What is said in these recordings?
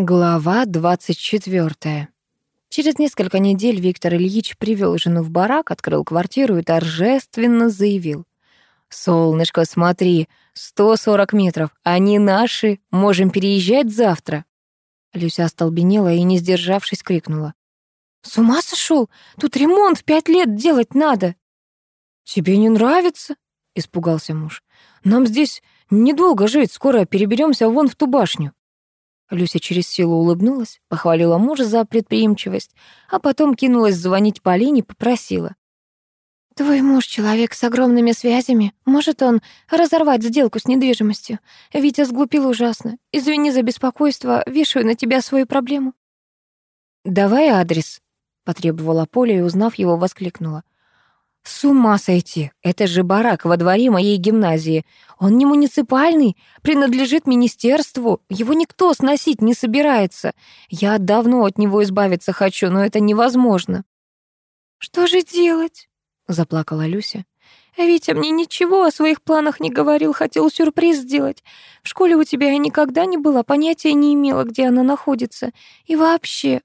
Глава 24. Через несколько недель Виктор Ильич привел жену в барак, открыл квартиру и торжественно заявил. «Солнышко, смотри, 140 метров, они наши, можем переезжать завтра». Люся остолбенела и, не сдержавшись, крикнула. «С ума сошел? Тут ремонт в пять лет делать надо!» «Тебе не нравится?» — испугался муж. «Нам здесь недолго жить, скоро переберемся вон в ту башню». Люся через силу улыбнулась, похвалила мужа за предприимчивость, а потом кинулась звонить Полине, попросила. «Твой муж человек с огромными связями. Может он разорвать сделку с недвижимостью? Витя сглупил ужасно. Извини за беспокойство, вешаю на тебя свою проблему». «Давай адрес», — потребовала Поля и, узнав его, воскликнула. С ума сойти! Это же барак во дворе моей гимназии. Он не муниципальный, принадлежит министерству. Его никто сносить не собирается. Я давно от него избавиться хочу, но это невозможно. «Что же делать?» — заплакала Люся. «А Витя мне ничего о своих планах не говорил, хотел сюрприз сделать. В школе у тебя я никогда не была, понятия не имела, где она находится. И вообще,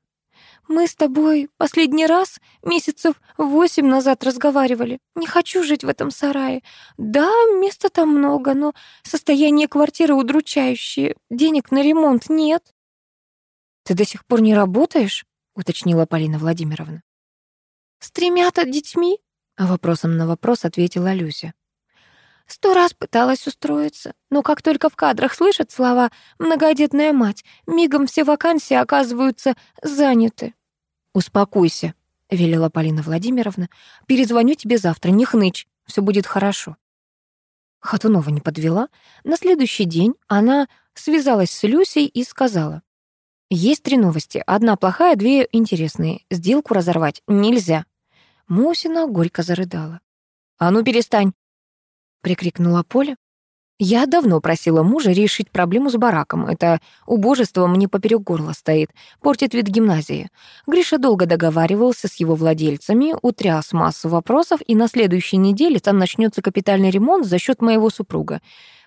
мы с тобой последний раз месяцев восемь назад разговаривали. Не хочу жить в этом сарае. Да, места там много, но состояние квартиры удручающее. Денег на ремонт нет. Ты до сих пор не работаешь? уточнила Полина Владимировна. С тремя-то детьми? Вопросом на вопрос ответила Люся. Сто раз пыталась устроиться, но как только в кадрах слышат слова «многодетная мать», мигом все вакансии оказываются заняты. «Успокойся», — велела Полина Владимировна. «Перезвоню тебе завтра, не хнычь, все будет хорошо». Хатунова не подвела. На следующий день она связалась с Люсей и сказала. «Есть три новости. Одна плохая, две интересные. Сделку разорвать нельзя». Мусина горько зарыдала. «А ну перестань!» Прикрикнула Поля. Я давно просила мужа решить проблему с бараком. Это убожество мне поперек горла стоит, портит вид гимназии. Гриша долго договаривался с его владельцами, утряс массу вопросов, и на следующей неделе там начнется капитальный ремонт за счет моего супруга.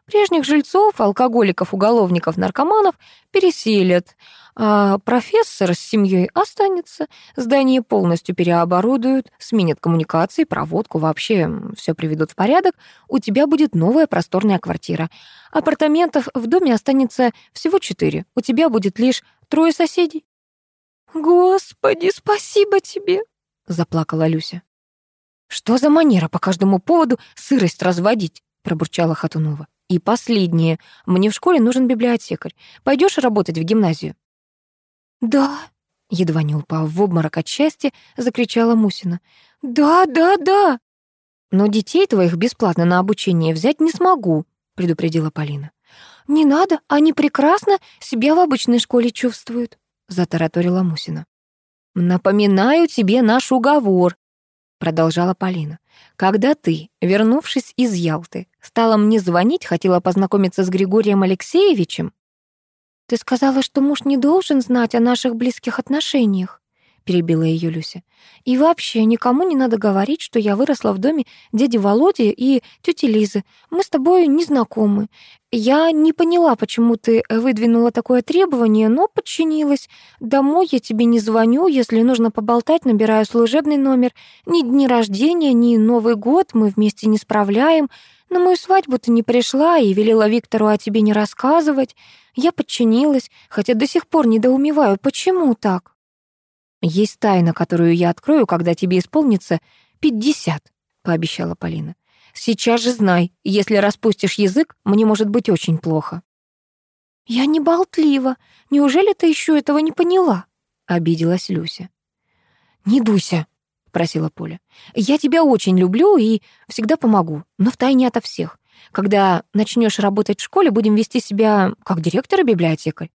Прежних жильцов, алкоголиков, уголовников, наркоманов переселят, а профессор с семьей останется. Здание полностью переоборудуют, сменят коммуникации, проводку, вообще все приведут в порядок. У тебя будет новая просторная квартира. Апартаментов в доме останется всего четыре. У тебя будет лишь трое соседей. «Господи, спасибо тебе!» — заплакала Люся. «Что за манера по каждому поводу сырость разводить?» — пробурчала Хатунова. И последнее. Мне в школе нужен библиотекарь. Пойдешь работать в гимназию?» «Да», — едва не упав в обморок от счастья, закричала Мусина. «Да, да, да!» «Но детей твоих бесплатно на обучение взять не смогу», — предупредила Полина. «Не надо, они прекрасно себя в обычной школе чувствуют», — затараторила Мусина. «Напоминаю тебе наш уговор», — продолжала Полина. «Когда ты, вернувшись из Ялты, стала мне звонить, хотела познакомиться с Григорием Алексеевичем?» «Ты сказала, что муж не должен знать о наших близких отношениях», — перебила ее Люся. «И вообще никому не надо говорить, что я выросла в доме дяди Володи и тети Лизы. Мы с тобой не знакомы. Я не поняла, почему ты выдвинула такое требование, но подчинилась. Домой я тебе не звоню, если нужно поболтать, набираю служебный номер. Ни дни рождения, ни Новый год мы вместе не справляем. На мою свадьбу ты не пришла и велела Виктору о тебе не рассказывать. Я подчинилась, хотя до сих пор недоумеваю, почему так? Есть тайна, которую я открою, когда тебе исполнится пятьдесят, пообещала Полина. Сейчас же знай, если распустишь язык, мне может быть очень плохо». «Я не болтлива. Неужели ты еще этого не поняла?» — обиделась Люся. «Не дуйся», — просила Поля. «Я тебя очень люблю и всегда помогу, но втайне ото всех. Когда начнешь работать в школе, будем вести себя как директор и библиотекарь.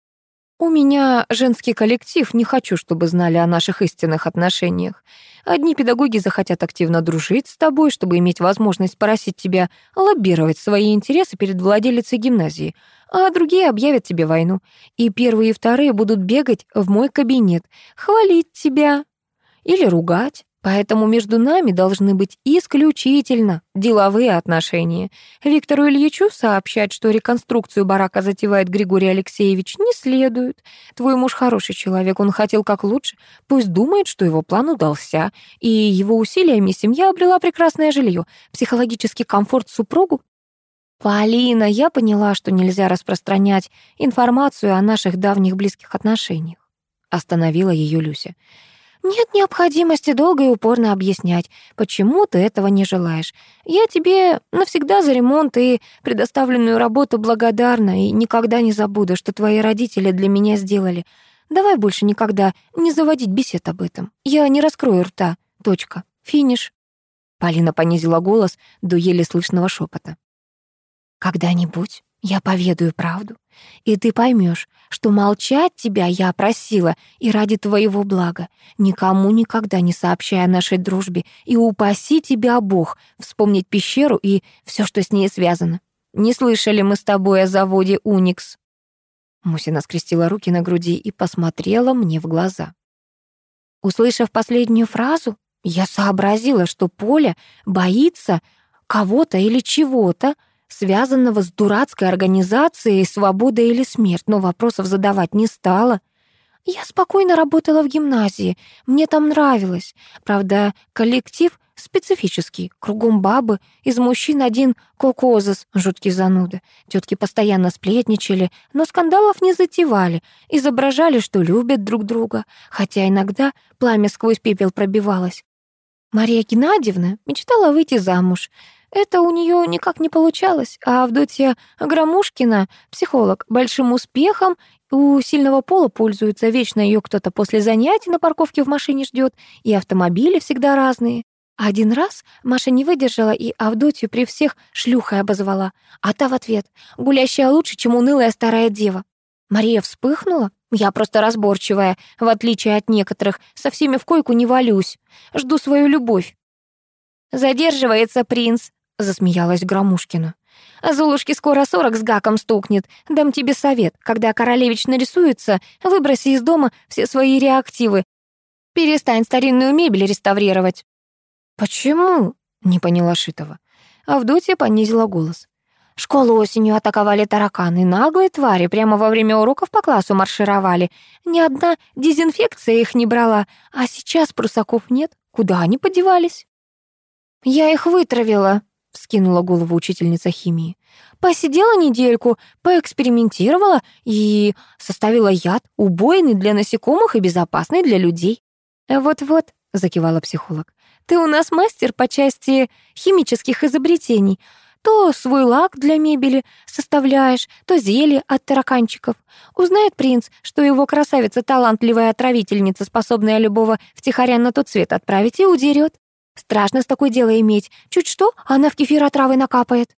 «У меня женский коллектив, не хочу, чтобы знали о наших истинных отношениях. Одни педагоги захотят активно дружить с тобой, чтобы иметь возможность просить тебя лоббировать свои интересы перед владелицей гимназии, а другие объявят тебе войну. И первые и вторые будут бегать в мой кабинет, хвалить тебя или ругать, Поэтому между нами должны быть исключительно деловые отношения. Виктору Ильичу сообщать, что реконструкцию барака затевает Григорий Алексеевич, не следует. Твой муж хороший человек, он хотел как лучше. Пусть думает, что его план удался, и его усилиями семья обрела прекрасное жилье, психологический комфорт супругу. Полина, я поняла, что нельзя распространять информацию о наших давних близких отношениях. Остановила ее Люся. Нет необходимости долго и упорно объяснять, почему ты этого не желаешь. Я тебе навсегда за ремонт и предоставленную работу благодарна и никогда не забуду, что твои родители для меня сделали. Давай больше никогда не заводить бесед об этом. Я не раскрою рта. Точка. Финиш. Полина понизила голос до еле слышного шепота. Когда-нибудь я поведаю правду, и ты поймешь, что молчать тебя я просила и ради твоего блага, никому никогда не сообщая о нашей дружбе, и упаси тебя Бог вспомнить пещеру и все, что с ней связано. Не слышали мы с тобой о заводе «Уникс». Мусина скрестила руки на груди и посмотрела мне в глаза. Услышав последнюю фразу, я сообразила, что Поля боится кого-то или чего-то, связанного с дурацкой организацией «Свобода или смерть», но вопросов задавать не стала. Я спокойно работала в гимназии, мне там нравилось. Правда, коллектив специфический, кругом бабы, из мужчин один кокозас, жуткий зануда. Тетки постоянно сплетничали, но скандалов не затевали, изображали, что любят друг друга, хотя иногда пламя сквозь пепел пробивалось. Мария Геннадьевна мечтала выйти замуж — это у нее никак не получалось, а Авдотья Громушкина, психолог, большим успехом у сильного пола пользуется, вечно ее кто-то после занятий на парковке в машине ждет, и автомобили всегда разные. Один раз Маша не выдержала и Авдотью при всех шлюхой обозвала, а та в ответ «гулящая лучше, чем унылая старая дева». Мария вспыхнула. Я просто разборчивая, в отличие от некоторых, со всеми в койку не валюсь. Жду свою любовь. «Задерживается принц», засмеялась Громушкина. «А Золушке скоро сорок с гаком стукнет. Дам тебе совет. Когда королевич нарисуется, выброси из дома все свои реактивы. Перестань старинную мебель реставрировать». «Почему?» — не поняла Шитова. Авдотья понизила голос. Школу осенью атаковали тараканы, наглые твари, прямо во время уроков по классу маршировали. Ни одна дезинфекция их не брала, а сейчас прусаков нет. Куда они подевались? «Я их вытравила», — вскинула голову учительница химии. «Посидела недельку, поэкспериментировала и составила яд, убойный для насекомых и безопасный для людей». «Вот-вот», — закивала психолог, «ты у нас мастер по части химических изобретений. То свой лак для мебели составляешь, то зелье от тараканчиков. Узнает принц, что его красавица талантливая отравительница, способная любого втихаря на тот свет отправить, и удерет. Страшно с такой дело иметь. Чуть что, она в кефир отравы накапает.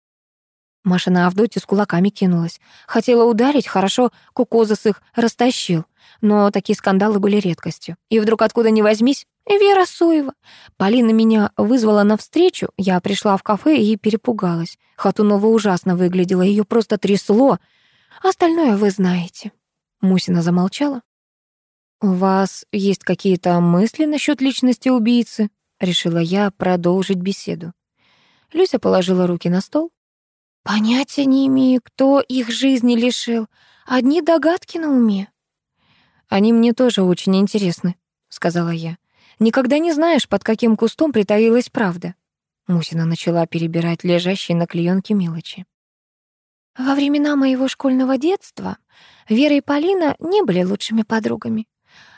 Маша на Авдотью с кулаками кинулась. Хотела ударить, хорошо, Кукозас их растащил. Но такие скандалы были редкостью. И вдруг откуда ни возьмись, Вера Соева. Полина меня вызвала навстречу, я пришла в кафе и перепугалась. Хатунова ужасно выглядела, ее просто трясло. Остальное вы знаете. Мусина замолчала. «У вас есть какие-то мысли насчет личности убийцы?» Решила я продолжить беседу. Люся положила руки на стол. Понятия не имею, кто их жизни лишил. Одни догадки на уме. Они мне тоже очень интересны, сказала я. Никогда не знаешь, под каким кустом притаилась правда. Мусина начала перебирать лежащие на клеёнке мелочи. Во времена моего школьного детства Вера и Полина не были лучшими подругами.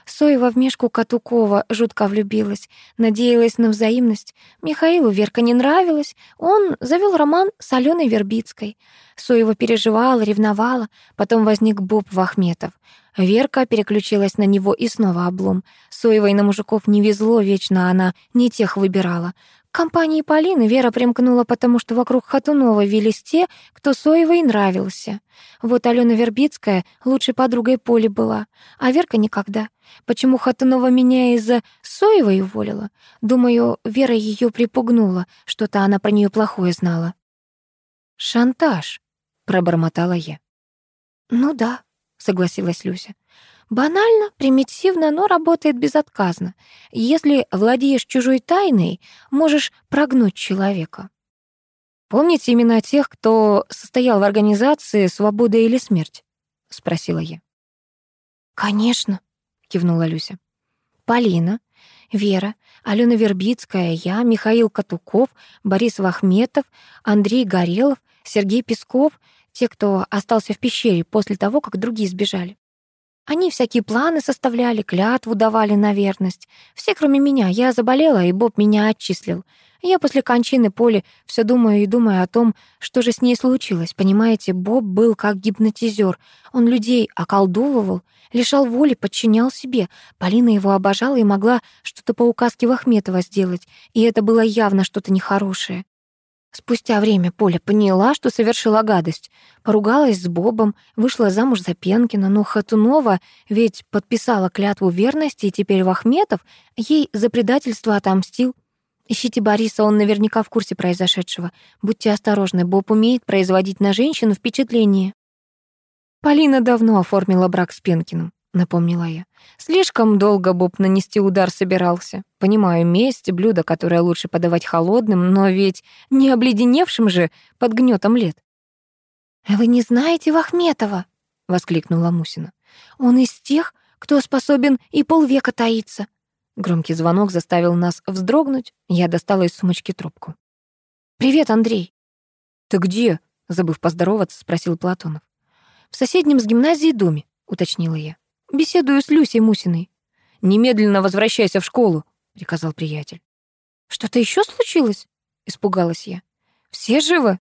Соева в Мишку Катукова жутко влюбилась, надеялась на взаимность. Михаилу Верка не нравилась, он завел роман с Аленой Вербицкой. Соева переживала, ревновала, потом возник Боб Вахметов. Верка переключилась на него и снова облом. Соевой на мужиков не везло, вечно она не тех выбирала. К компании Полины Вера примкнула, потому что вокруг Хатунова велись те, кто Соевой нравился. Вот Алена Вербицкая лучшей подругой Поли была, а Верка никогда. Почему Хатунова меня из-за Соевой уволила? Думаю, Вера ее припугнула, что-то она про нее плохое знала. «Шантаж», — пробормотала я. «Ну да», — согласилась Люся. Банально, примитивно, но работает безотказно. Если владеешь чужой тайной, можешь прогнуть человека. Помните имена тех, кто состоял в организации «Свобода или смерть»? Спросила я. Конечно, кивнула Люся. Полина, Вера, Алена Вербицкая, я, Михаил Катуков, Борис Вахметов, Андрей Горелов, Сергей Песков, те, кто остался в пещере после того, как другие сбежали. Они всякие планы составляли, клятву давали на верность. Все, кроме меня. Я заболела, и Боб меня отчислил. Я после кончины Поли все думаю и думаю о том, что же с ней случилось. Понимаете, Боб был как гипнотизер. Он людей околдовывал, лишал воли, подчинял себе. Полина его обожала и могла что-то по указке Вахметова сделать. И это было явно что-то нехорошее. Спустя время Поля поняла, что совершила гадость. Поругалась с Бобом, вышла замуж за Пенкина, но Хатунова ведь подписала клятву верности, и теперь Вахметов ей за предательство отомстил. Ищите Бориса, он наверняка в курсе произошедшего. Будьте осторожны, Боб умеет производить на женщину впечатление. Полина давно оформила брак с Пенкиным, напомнила я. Слишком долго Боб нанести удар собирался. Понимаю, месть — блюдо, которое лучше подавать холодным, но ведь не обледеневшим же под гнетом лет. «Вы не знаете Вахметова?» — воскликнула Мусина. «Он из тех, кто способен и полвека таиться. Громкий звонок заставил нас вздрогнуть. Я достала из сумочки трубку. «Привет, Андрей!» «Ты где?» — забыв поздороваться, спросил Платонов. «В соседнем с гимназией доме», — уточнила я. «Беседую с Люсей Мусиной». «Немедленно возвращайся в школу», — приказал приятель. «Что-то еще случилось?» — испугалась я. «Все живы?»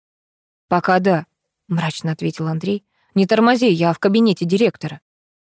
«Пока да», — мрачно ответил Андрей. «Не тормози, я в кабинете директора».